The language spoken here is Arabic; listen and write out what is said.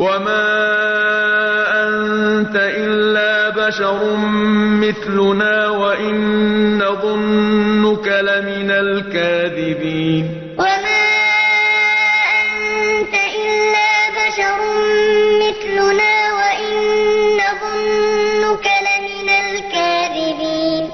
وما أنت إلا بشر مثلنا وإن نظنك لمن الكاذبين